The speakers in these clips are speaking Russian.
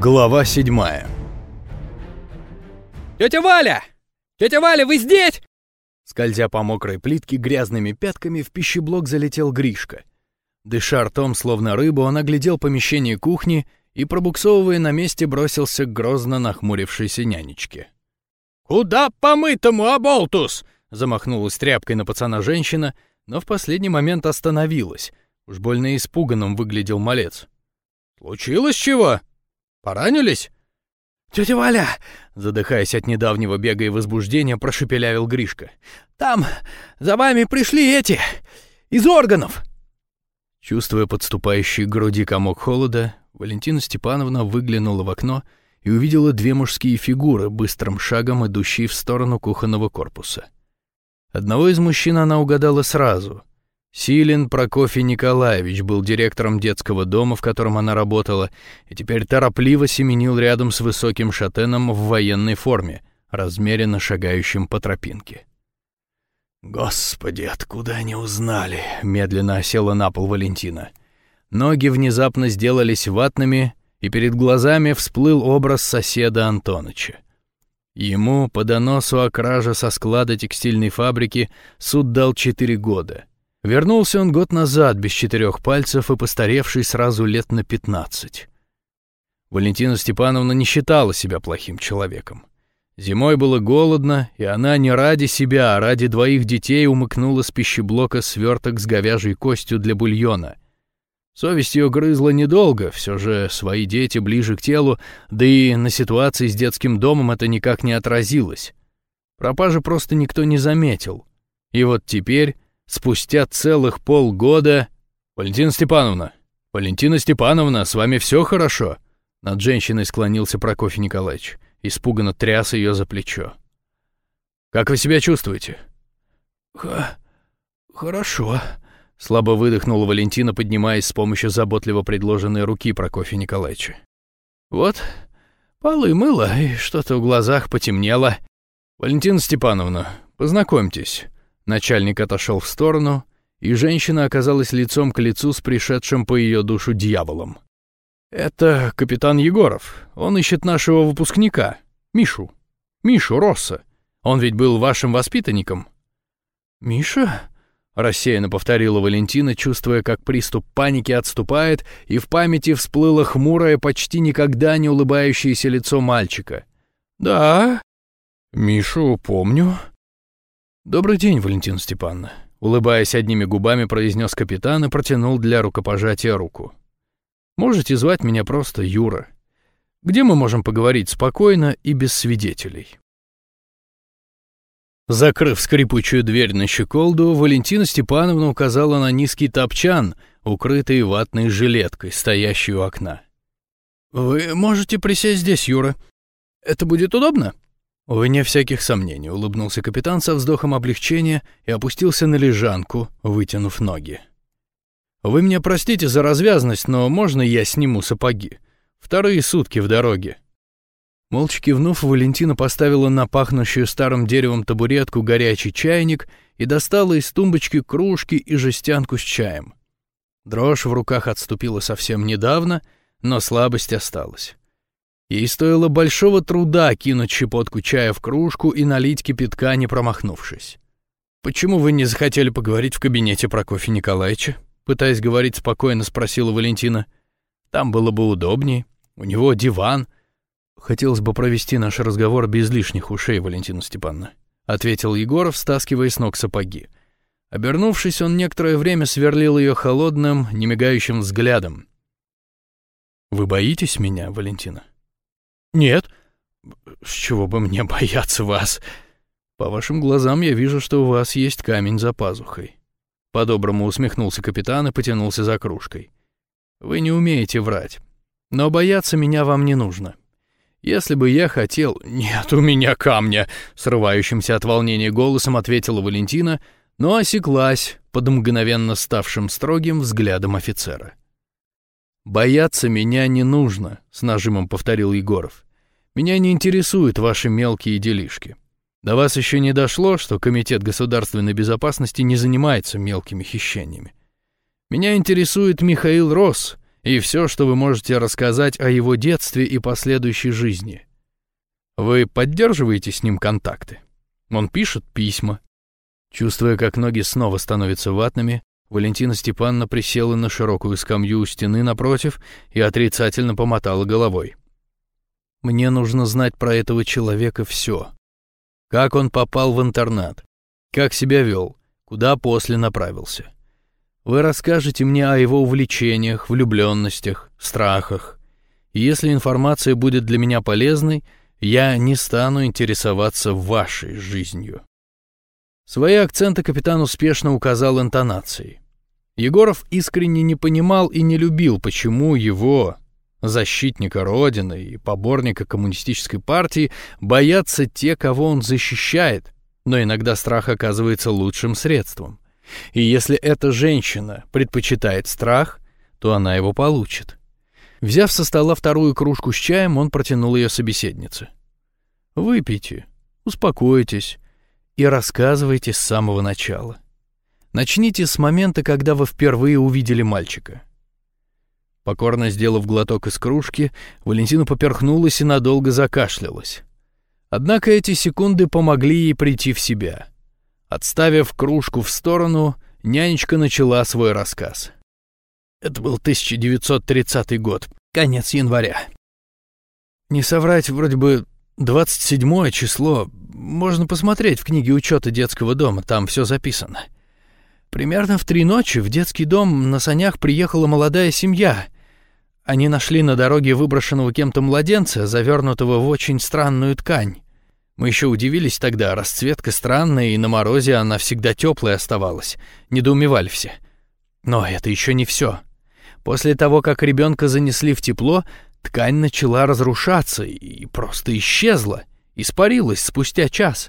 Глава седьмая. «Тетя Валя! Тетя Валя, вы здесь?» Скользя по мокрой плитке грязными пятками, в пищеблок залетел Гришка. Дыша ртом, словно рыбу, он оглядел помещение кухни и, пробуксовывая на месте, бросился к грозно нахмурившейся нянечке. «Куда помытому, оболтус?» — замахнулась тряпкой на пацана женщина, но в последний момент остановилась. Уж больно испуганным выглядел малец. «Случилось чего?» Поранились?» «Тетя Валя!» — задыхаясь от недавнего бега и возбуждения, прошепелявил Гришка. «Там за вами пришли эти... из органов!» Чувствуя подступающий к груди комок холода, Валентина Степановна выглянула в окно и увидела две мужские фигуры, быстрым шагом идущие в сторону кухонного корпуса. Одного из мужчин она угадала сразу. Силин Прокофий Николаевич был директором детского дома, в котором она работала, и теперь торопливо семенил рядом с высоким шатеном в военной форме, размеренно шагающим по тропинке. «Господи, откуда они узнали?» — медленно осела на пол Валентина. Ноги внезапно сделались ватными, и перед глазами всплыл образ соседа Антоныча. Ему по доносу о краже со склада текстильной фабрики суд дал четыре года — Вернулся он год назад, без четырех пальцев и постаревший сразу лет на пятнадцать. Валентина Степановна не считала себя плохим человеком. Зимой было голодно, и она не ради себя, а ради двоих детей умыкнула с пищеблока сверток с говяжьей костью для бульона. Совесть ее грызла недолго, все же свои дети ближе к телу, да и на ситуации с детским домом это никак не отразилось. Пропажи просто никто не заметил. И вот теперь спустя целых полгода... «Валентина Степановна! Валентина Степановна, с вами все хорошо?» Над женщиной склонился Прокофий Николаевич, испуганно тряс ее за плечо. «Как вы себя чувствуете?» Х «Хорошо», — слабо выдохнула Валентина, поднимаясь с помощью заботливо предложенной руки Прокофия Николаевича. «Вот, полы мыло, и что-то в глазах потемнело. Валентина Степановна, познакомьтесь, Начальник отошел в сторону, и женщина оказалась лицом к лицу с пришедшим по ее душу дьяволом. «Это капитан Егоров. Он ищет нашего выпускника, Мишу. Мишу Росса. Он ведь был вашим воспитанником». «Миша?» — рассеянно повторила Валентина, чувствуя, как приступ паники отступает, и в памяти всплыло хмурое, почти никогда не улыбающееся лицо мальчика. «Да, Мишу помню», «Добрый день, Валентина Степановна», — улыбаясь одними губами, произнес капитан и протянул для рукопожатия руку. «Можете звать меня просто Юра. Где мы можем поговорить спокойно и без свидетелей?» Закрыв скрипучую дверь на щеколду, Валентина Степановна указала на низкий топчан, укрытый ватной жилеткой, стоящий у окна. «Вы можете присесть здесь, Юра. Это будет удобно?» «Вне всяких сомнений», — улыбнулся капитан со вздохом облегчения и опустился на лежанку, вытянув ноги. «Вы меня простите за развязность, но можно я сниму сапоги? Вторые сутки в дороге». Молча кивнув, Валентина поставила на пахнущую старым деревом табуретку горячий чайник и достала из тумбочки кружки и жестянку с чаем. Дрожь в руках отступила совсем недавно, но слабость осталась. Ей стоило большого труда кинуть щепотку чая в кружку и налить кипятка, не промахнувшись. «Почему вы не захотели поговорить в кабинете Прокофья Николаевича?» Пытаясь говорить спокойно, спросила Валентина. «Там было бы удобнее. У него диван». «Хотелось бы провести наш разговор без лишних ушей, Валентина Степановна», — ответил Егоров, стаскивая с ног сапоги. Обернувшись, он некоторое время сверлил ее холодным, немигающим взглядом. «Вы боитесь меня, Валентина?» «Нет». «С чего бы мне бояться вас? По вашим глазам я вижу, что у вас есть камень за пазухой». По-доброму усмехнулся капитан и потянулся за кружкой. «Вы не умеете врать. Но бояться меня вам не нужно. Если бы я хотел... Нет у меня камня!» Срывающимся от волнения голосом ответила Валентина, но осеклась под мгновенно ставшим строгим взглядом офицера. «Бояться меня не нужно», — с нажимом повторил Егоров. «Меня не интересуют ваши мелкие делишки. До вас еще не дошло, что Комитет государственной безопасности не занимается мелкими хищениями. Меня интересует Михаил Росс, и все, что вы можете рассказать о его детстве и последующей жизни. Вы поддерживаете с ним контакты? Он пишет письма. Чувствуя, как ноги снова становятся ватными, Валентина Степановна присела на широкую скамью у стены напротив и отрицательно помотала головой. «Мне нужно знать про этого человека все. Как он попал в интернат, как себя вел, куда после направился. Вы расскажете мне о его увлечениях, влюбленностях, страхах. Если информация будет для меня полезной, я не стану интересоваться вашей жизнью. Свои акценты капитан успешно указал интонацией. Егоров искренне не понимал и не любил, почему его, защитника Родины и поборника коммунистической партии, боятся те, кого он защищает, но иногда страх оказывается лучшим средством. И если эта женщина предпочитает страх, то она его получит. Взяв со стола вторую кружку с чаем, он протянул ее собеседнице. «Выпейте, успокойтесь и рассказывайте с самого начала. Начните с момента, когда вы впервые увидели мальчика». Покорно сделав глоток из кружки, Валентина поперхнулась и надолго закашлялась. Однако эти секунды помогли ей прийти в себя. Отставив кружку в сторону, нянечка начала свой рассказ. Это был 1930 год, конец января. Не соврать, вроде бы 27 число. Можно посмотреть в книге учета детского дома, там все записано. Примерно в три ночи в детский дом на санях приехала молодая семья. Они нашли на дороге выброшенного кем-то младенца, завернутого в очень странную ткань. Мы еще удивились тогда, расцветка странная, и на морозе она всегда теплой оставалась. Недоумевали все. Но это еще не все. После того, как ребенка занесли в тепло, ткань начала разрушаться и просто исчезла, испарилась спустя час.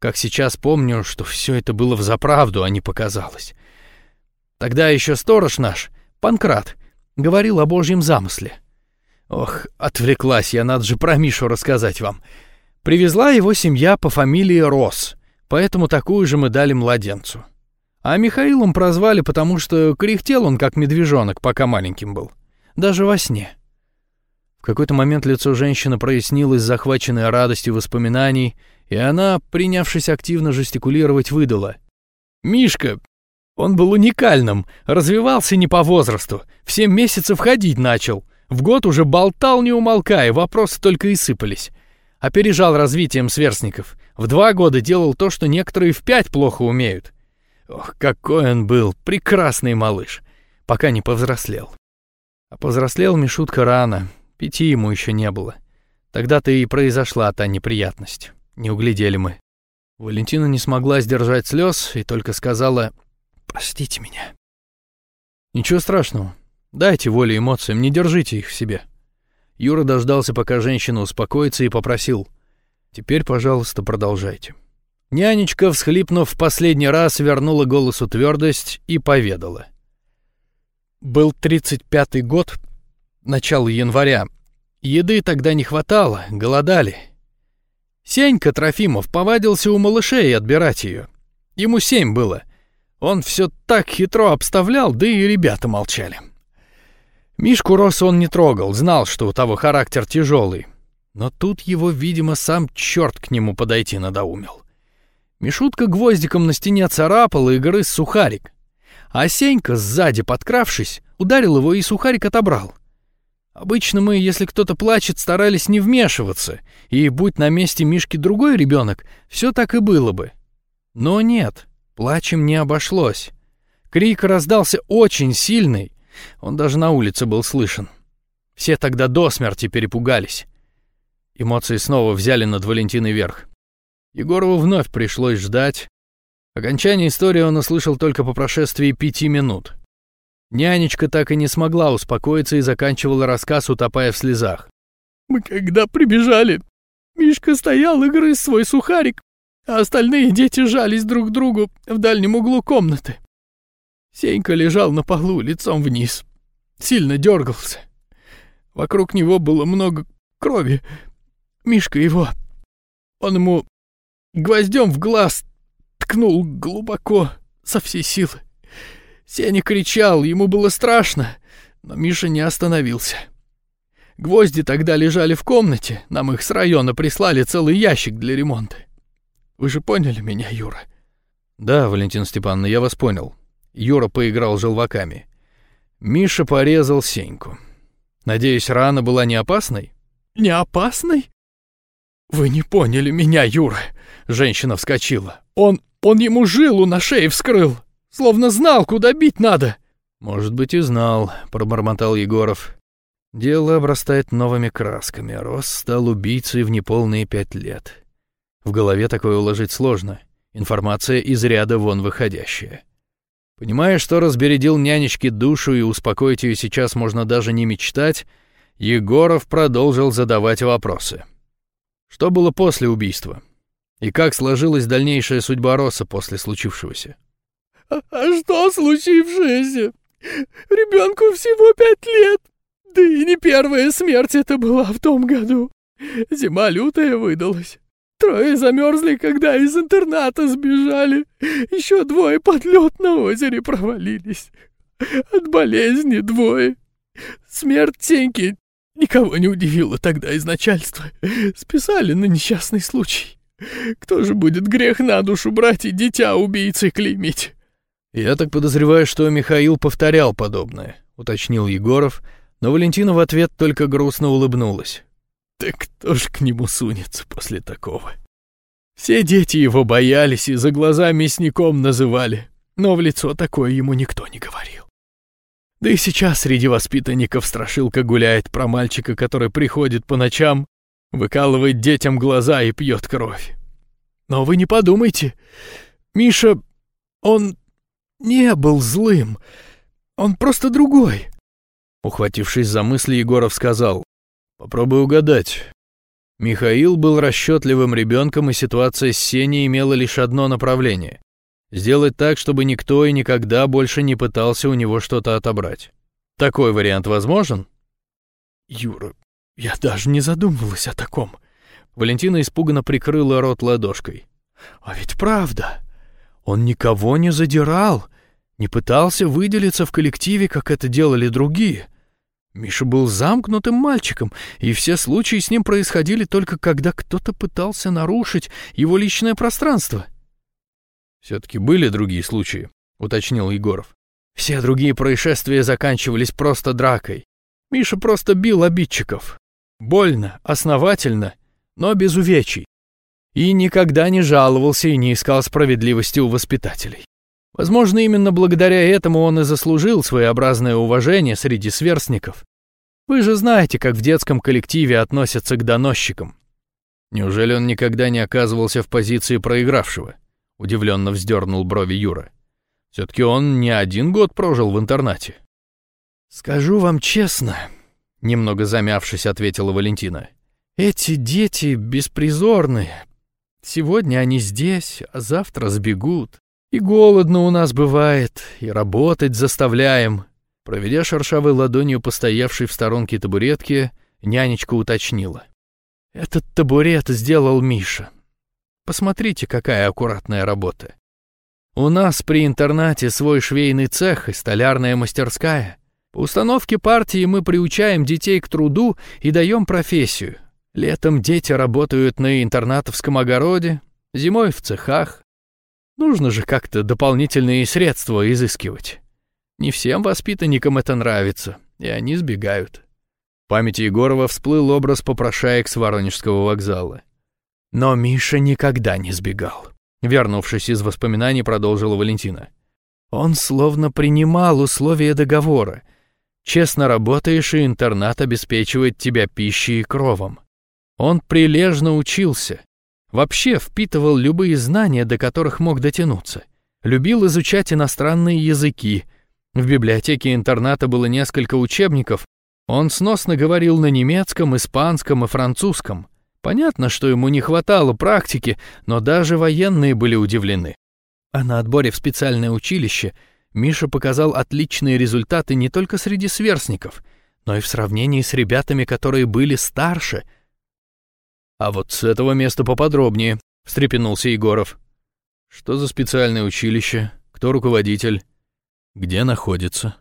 Как сейчас помню, что все это было взаправду, а не показалось. Тогда еще сторож наш, Панкрат, говорил о божьем замысле. Ох, отвлеклась я, надо же про Мишу рассказать вам. Привезла его семья по фамилии Рос, поэтому такую же мы дали младенцу. А Михаилом прозвали, потому что кряхтел он, как медвежонок, пока маленьким был. Даже во сне. В какой-то момент лицо женщины прояснилось, захваченное радостью воспоминаний, и она, принявшись активно жестикулировать, выдала. «Мишка, он был уникальным, развивался не по возрасту, в семь месяцев ходить начал, в год уже болтал не умолкая, вопросы только и сыпались опережал развитием сверстников. В два года делал то, что некоторые в пять плохо умеют. Ох, какой он был, прекрасный малыш, пока не повзрослел. А повзрослел Мишутка рано, пяти ему еще не было. Тогда-то и произошла та неприятность. Не углядели мы. Валентина не смогла сдержать слез и только сказала «Простите меня». «Ничего страшного. Дайте волю эмоциям, не держите их в себе. Юра дождался, пока женщина успокоится, и попросил. «Теперь, пожалуйста, продолжайте». Нянечка, всхлипнув последний раз, вернула голосу твердость и поведала. Был тридцать пятый год, начало января. Еды тогда не хватало, голодали. Сенька Трофимов повадился у малышей отбирать ее. Ему семь было. Он все так хитро обставлял, да и ребята молчали. Мишку Рос он не трогал, знал, что у того характер тяжелый. Но тут его, видимо, сам черт к нему подойти надоумел. Мишутка гвоздиком на стене царапал и грыз сухарик. А Сенька, сзади подкравшись, ударил его и сухарик отобрал. Обычно мы, если кто-то плачет, старались не вмешиваться, и будь на месте Мишки другой ребенок, все так и было бы. Но нет, плачем не обошлось. Крик раздался очень сильный, он даже на улице был слышен. Все тогда до смерти перепугались. Эмоции снова взяли над Валентиной верх. Егорову вновь пришлось ждать. Окончание истории он услышал только по прошествии пяти минут. Нянечка так и не смогла успокоиться и заканчивала рассказ, утопая в слезах. «Мы когда прибежали, Мишка стоял и грыз свой сухарик, а остальные дети жались друг к другу в дальнем углу комнаты. Сенька лежал на полу лицом вниз. Сильно дергался. Вокруг него было много крови. Мишка его... Он ему гвоздем в глаз ткнул глубоко, со всей силы. Сеня кричал, ему было страшно. но Миша не остановился. Гвозди тогда лежали в комнате, нам их с района прислали целый ящик для ремонта. Вы же поняли меня, Юра? Да, Валентин Степановна, я вас понял. Юра поиграл желваками. Миша порезал Сеньку. Надеюсь, рана была не опасной? Не опасной? Вы не поняли меня, Юра. Женщина вскочила. Он, он ему жилу на шее вскрыл. Словно знал, куда бить надо. Может быть, и знал, пробормотал Егоров. Дело обрастает новыми красками. Рос стал убийцей в неполные пять лет. В голове такое уложить сложно. Информация из ряда вон выходящая. Понимая, что разбередил нянечке душу и успокоить ее сейчас можно даже не мечтать, Егоров продолжил задавать вопросы. Что было после убийства? И как сложилась дальнейшая судьба Росса после случившегося? «А, а что случившееся? Ребенку всего пять лет. Да и не первая смерть это была в том году. Зима лютая выдалась. Трое замерзли, когда из интерната сбежали. Еще двое под лед на озере провалились. От болезни двое. Смерть Теньки никого не удивила тогда из начальства. Списали на несчастный случай. Кто же будет грех на душу брать и дитя убийцы клеймить? Я так подозреваю, что Михаил повторял подобное, уточнил Егоров, но Валентина в ответ только грустно улыбнулась. Так кто ж к нему сунется после такого? Все дети его боялись и за глаза мясником называли, но в лицо такое ему никто не говорил. Да и сейчас среди воспитанников страшилка гуляет про мальчика, который приходит по ночам, выкалывает детям глаза и пьет кровь. Но вы не подумайте, Миша, он не был злым, он просто другой. Ухватившись за мысли, Егоров сказал, Попробуй угадать. Михаил был расчетливым ребенком, и ситуация с Сеней имела лишь одно направление — сделать так, чтобы никто и никогда больше не пытался у него что-то отобрать. Такой вариант возможен? Юра, я даже не задумывалась о таком. Валентина испуганно прикрыла рот ладошкой. А ведь правда. Он никого не задирал, не пытался выделиться в коллективе, как это делали другие. Миша был замкнутым мальчиком, и все случаи с ним происходили только когда кто-то пытался нарушить его личное пространство. «Все-таки были другие случаи», — уточнил Егоров. «Все другие происшествия заканчивались просто дракой. Миша просто бил обидчиков. Больно, основательно, но без увечий. И никогда не жаловался и не искал справедливости у воспитателей. Возможно, именно благодаря этому он и заслужил своеобразное уважение среди сверстников. Вы же знаете, как в детском коллективе относятся к доносчикам. Неужели он никогда не оказывался в позиции проигравшего? Удивленно вздернул брови Юра. Все-таки он не один год прожил в интернате. Скажу вам честно, немного замявшись, ответила Валентина. Эти дети беспризорны. Сегодня они здесь, а завтра сбегут. И голодно у нас бывает, и работать заставляем. Проведя шершавой ладонью постоявшей в сторонке табуретки, нянечка уточнила. Этот табурет сделал Миша. Посмотрите, какая аккуратная работа. У нас при интернате свой швейный цех и столярная мастерская. По установке партии мы приучаем детей к труду и даем профессию. Летом дети работают на интернатовском огороде, зимой в цехах, Нужно же как-то дополнительные средства изыскивать. Не всем воспитанникам это нравится, и они сбегают. В памяти Егорова всплыл образ попрошаек с Воронежского вокзала. Но Миша никогда не сбегал. Вернувшись из воспоминаний, продолжила Валентина. Он словно принимал условия договора. Честно работаешь, и интернат обеспечивает тебя пищей и кровом. Он прилежно учился, Вообще впитывал любые знания, до которых мог дотянуться. Любил изучать иностранные языки. В библиотеке интерната было несколько учебников. Он сносно говорил на немецком, испанском и французском. Понятно, что ему не хватало практики, но даже военные были удивлены. А на отборе в специальное училище Миша показал отличные результаты не только среди сверстников, но и в сравнении с ребятами, которые были старше – «А вот с этого места поподробнее», — встрепенулся Егоров. «Что за специальное училище? Кто руководитель? Где находится?»